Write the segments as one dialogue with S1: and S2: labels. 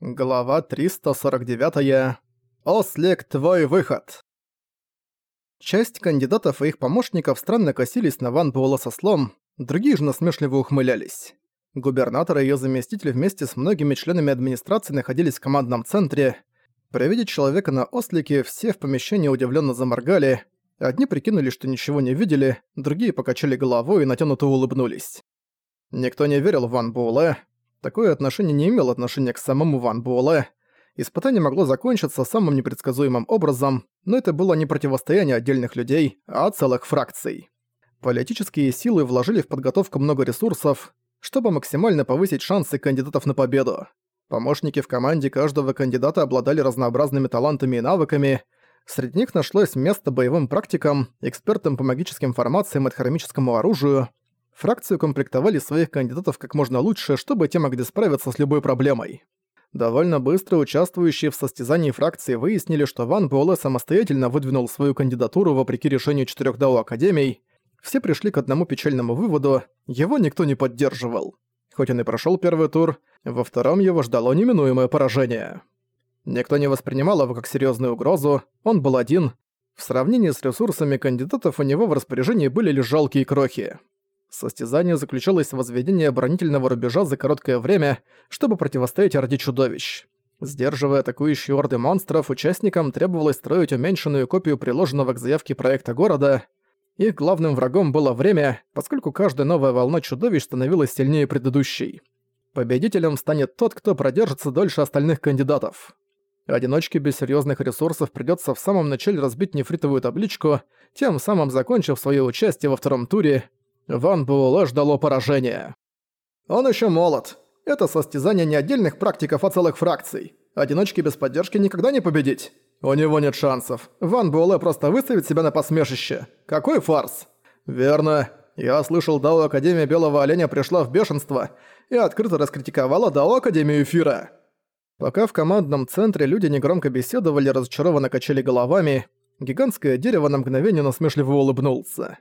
S1: Глава 349. Ослик, твой выход. Часть кандидатов и их помощников странно косились на Ван Буэлла со слом, другие же насмешливо ухмылялись. Губернатор и её заместитель вместе с многими членами администрации находились в командном центре. При виде человека на ослике все в помещении удивлённо заморгали, одни прикинули, что ничего не видели, другие покачали головой и натянуто улыбнулись. Никто не верил в Ван Буэлэ, Такое отношение не имело отношения к самому Ван Буэлэ. Испытание могло закончиться самым непредсказуемым образом, но это было не противостояние отдельных людей, а целых фракций. Политические силы вложили в подготовку много ресурсов, чтобы максимально повысить шансы кандидатов на победу. Помощники в команде каждого кандидата обладали разнообразными талантами и навыками. Среди них нашлось место боевым практикам, экспертам по магическим формациям и хромическому оружию, Фракцию комплектовали своих кандидатов как можно лучше, чтобы те могли справиться с любой проблемой. Довольно быстро участвующие в состязании фракции выяснили, что Ван Буэлэ самостоятельно выдвинул свою кандидатуру вопреки решению четырех Дао Академий. Все пришли к одному печальному выводу – его никто не поддерживал. Хоть он и прошел первый тур, во втором его ждало неминуемое поражение. Никто не воспринимал его как серьезную угрозу, он был один. В сравнении с ресурсами кандидатов у него в распоряжении были лишь жалкие крохи. Состязание заключалось в возведении оборонительного рубежа за короткое время, чтобы противостоять Орде Чудовищ. Сдерживая атакующие орды монстров, участникам требовалось строить уменьшенную копию приложенного к заявке проекта города. Их главным врагом было время, поскольку каждая новая волна чудовищ становилась сильнее предыдущей. Победителем станет тот, кто продержится дольше остальных кандидатов. Одиночке без серьезных ресурсов придется в самом начале разбить нефритовую табличку, тем самым закончив свое участие во втором туре, Ван Буэлэ ждало поражения. Он еще молод. Это состязание не отдельных практиков, а целых фракций. Одиночки без поддержки никогда не победить. У него нет шансов. Ван Буэлэ просто выставит себя на посмешище. Какой фарс? Верно. Я слышал, Дао Академия Белого Оленя пришла в бешенство и открыто раскритиковала Дао Академию Эфира. Пока в командном центре люди негромко беседовали, разочарованно качали головами, гигантское дерево на мгновение насмешливо улыбнулся.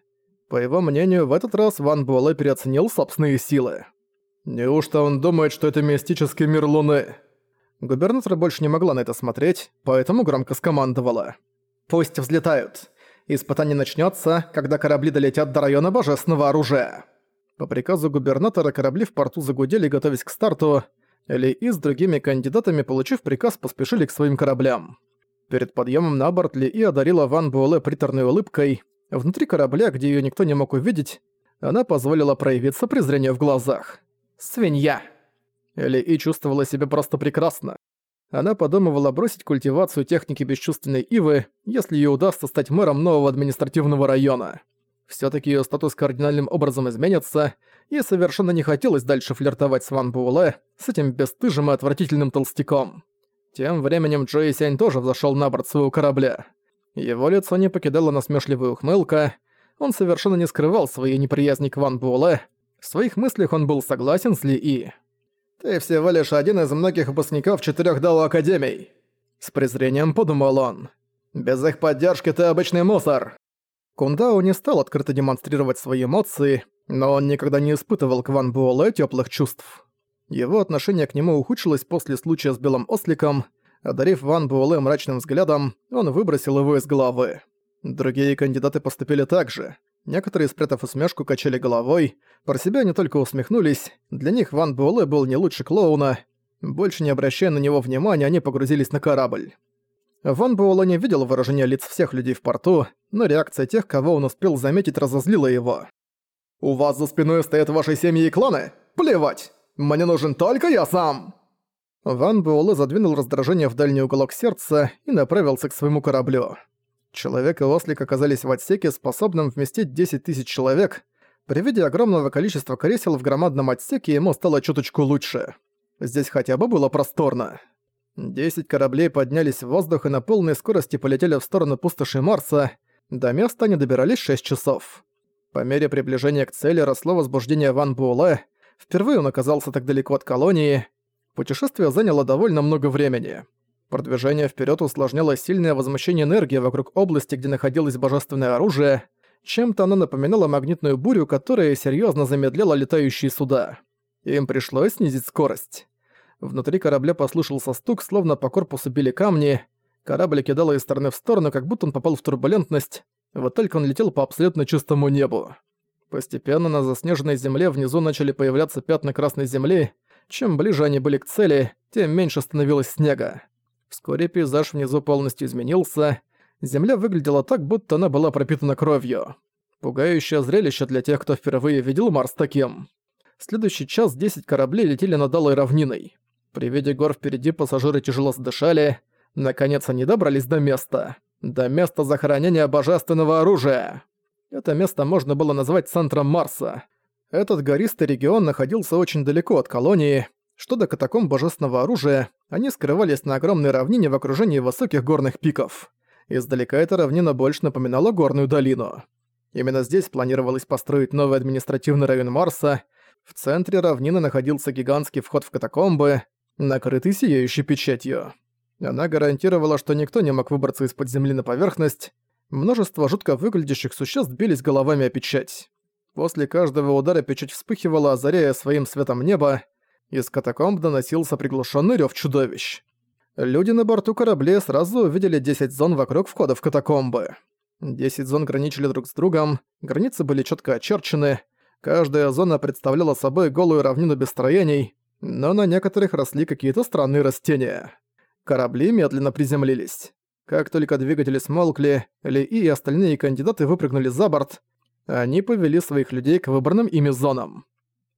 S1: По его мнению, в этот раз Ван Буэлэ переоценил собственные силы. Неужто он думает, что это мистический мир Луны? Губернатор больше не могла на это смотреть, поэтому громко скомандовала. «Пусть взлетают. Испытание начнется, когда корабли долетят до района божественного оружия». По приказу губернатора корабли в порту загудели, готовясь к старту. Ли и с другими кандидатами, получив приказ, поспешили к своим кораблям. Перед подъемом на борт Ли и одарила Ван Буэлэ приторной улыбкой – Внутри корабля, где её никто не мог увидеть, она позволила проявиться презрению в глазах. «Свинья!» Элли И чувствовала себя просто прекрасно. Она подумывала бросить культивацию техники бесчувственной Ивы, если ей удастся стать мэром нового административного района. Всё-таки её статус кардинальным образом изменится, и совершенно не хотелось дальше флиртовать с Ван Буэлэ, с этим бесстыжим и отвратительным толстяком. Тем временем Джои Сянь тоже взошёл на борт своего корабля. Его лицо не покидала насмешливая ухмылка. Он совершенно не скрывал своей неприязни к Ван Буэлэ. В своих мыслях он был согласен с Ли И. «Ты всего лишь один из многих выпускников четырех Дао Академий», — с презрением подумал он. «Без их поддержки ты обычный мусор». Кундао не стал открыто демонстрировать свои эмоции, но он никогда не испытывал к Ван Буэлэ тёплых чувств. Его отношение к нему ухудшилось после случая с Белым Осликом — Одарив Ван Буэлэ мрачным взглядом, он выбросил его из головы. Другие кандидаты поступили так же. Некоторые, спрятав усмешку, качали головой. Про себя они только усмехнулись. Для них Ван Буэлэ был не лучше клоуна. Больше не обращая на него внимания, они погрузились на корабль. Ван Буэлэ не видел выражения лиц всех людей в порту, но реакция тех, кого он успел заметить, разозлила его. «У вас за спиной стоят ваши семьи и кланы? Плевать! Мне нужен только я сам!» Ван Буэлэ задвинул раздражение в дальний уголок сердца и направился к своему кораблю. Человек и ослик оказались в отсеке, способном вместить 10 тысяч человек. При виде огромного количества кресел в громадном отсеке ему стало чуточку лучше. Здесь хотя бы было просторно. Десять кораблей поднялись в воздух и на полной скорости полетели в сторону пустоши Марса. До места они добирались 6 часов. По мере приближения к цели росло возбуждение Ван Буэлэ. Впервые он оказался так далеко от колонии. Путешествие заняло довольно много времени. Продвижение вперед усложняло сильное возмущение энергии вокруг области, где находилось божественное оружие. Чем-то оно напоминало магнитную бурю, которая серьезно замедляла летающие суда. Им пришлось снизить скорость. Внутри корабля послышался стук, словно по корпусу били камни. Корабль кидало из стороны в сторону, как будто он попал в турбулентность. Вот только он летел по абсолютно чистому небу. Постепенно на заснеженной земле внизу начали появляться пятна красной земли. Чем ближе они были к цели, тем меньше становилось снега. Вскоре пейзаж внизу полностью изменился. Земля выглядела так, будто она была пропитана кровью. Пугающее зрелище для тех, кто впервые видел Марс таким. Следующий час 10 кораблей летели над Алой равниной. При виде гор впереди пассажиры тяжело задышали. Наконец они добрались до места. До места захоронения божественного оружия. Это место можно было назвать центром Марса. Этот гористый регион находился очень далеко от колонии. Что до катакомб божественного оружия, они скрывались на огромной равнине в окружении высоких горных пиков. Издалека эта равнина больше напоминала горную долину. Именно здесь планировалось построить новый административный район Марса. В центре равнины находился гигантский вход в катакомбы, накрытый сияющей печатью. Она гарантировала, что никто не мог выбраться из-под земли на поверхность. Множество жутко выглядящих существ бились головами о печать. После каждого удара печать вспыхивала, озаряя своим светом небо. Из катакомб доносился приглушенный рев чудовищ. Люди на борту корабля сразу увидели 10 зон вокруг входа в катакомбы. 10 зон граничили друг с другом, границы были четко очерчены, каждая зона представляла собой голую равнину без строений, но на некоторых росли какие-то странные растения. Корабли медленно приземлились. Как только двигатели смолкли, Ли и остальные кандидаты выпрыгнули за борт, они повели своих людей к выбранным ими зонам.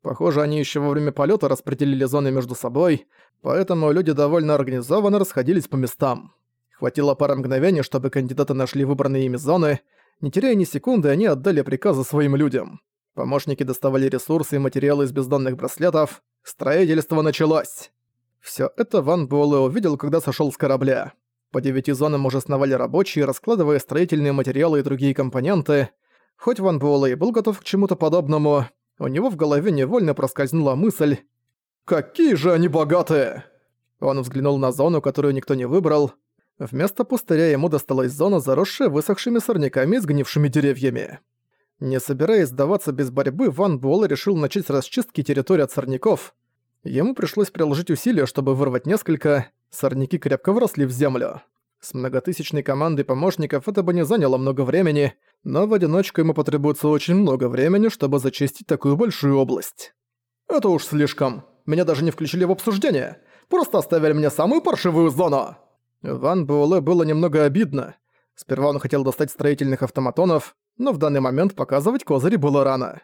S1: Похоже, они еще во время полета распределили зоны между собой, поэтому люди довольно организованно расходились по местам. Хватило пары мгновений, чтобы кандидаты нашли выбранные ими зоны. Не теряя ни секунды, они отдали приказы своим людям. Помощники доставали ресурсы и материалы из бездонных браслетов. Строительство началось. Все это Ван Буэлэ увидел, когда сошел с корабля. По девяти зонам уже сновали рабочие, раскладывая строительные материалы и другие компоненты. Хоть Ван Буэлэ и был готов к чему-то подобному, у него в голове невольно проскользнула мысль «Какие же они богатые!» Он взглянул на зону, которую никто не выбрал. Вместо пустыря ему досталась зона, заросшая высохшими сорняками и сгнившими деревьями. Не собираясь сдаваться без борьбы, Ван Буэлэ решил начать с расчистки территории от сорняков. Ему пришлось приложить усилия, чтобы вырвать несколько, сорняки крепко вросли в землю. С многотысячной командой помощников это бы не заняло много времени, но в одиночку ему потребуется очень много времени, чтобы зачистить такую большую область. Это уж слишком. Меня даже не включили в обсуждение. Просто оставили мне самую паршивую зону. Ван Буэлэ было немного обидно. Сперва он хотел достать строительных автоматонов, но в данный момент показывать козыри было рано.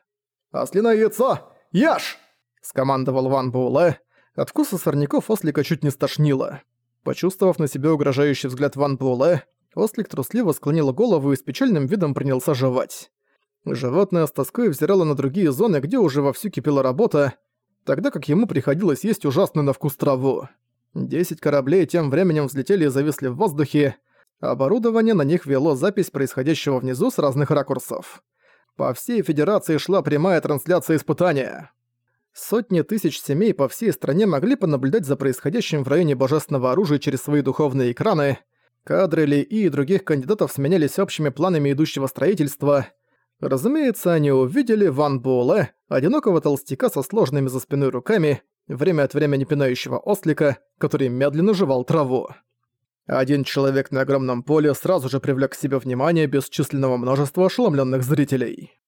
S1: «Ослиное яйцо! Яш!» – скомандовал Ван Буэлэ. От вкуса сорняков ослика чуть не стошнило. Почувствовав на себе угрожающий взгляд Ван Буэлэ, Ослик трусливо склонил голову и с печальным видом принялся жевать. Животное с тоской взирало на другие зоны, где уже вовсю кипела работа, тогда как ему приходилось есть ужасную на вкус траву. Десять кораблей тем временем взлетели и зависли в воздухе, оборудование на них вело запись происходящего внизу с разных ракурсов. По всей Федерации шла прямая трансляция испытания. Сотни тысяч семей по всей стране могли понаблюдать за происходящим в районе божественного оружия через свои духовные экраны – Кадры Ли и других кандидатов сменялись общими планами идущего строительства. Разумеется, они увидели Ван Буэлэ, одинокого толстяка со сложными за спиной руками, время от времени пинающего ослика, который медленно жевал траву. Один человек на огромном поле сразу же привлек к себе внимание бесчисленного множества ошеломленных зрителей.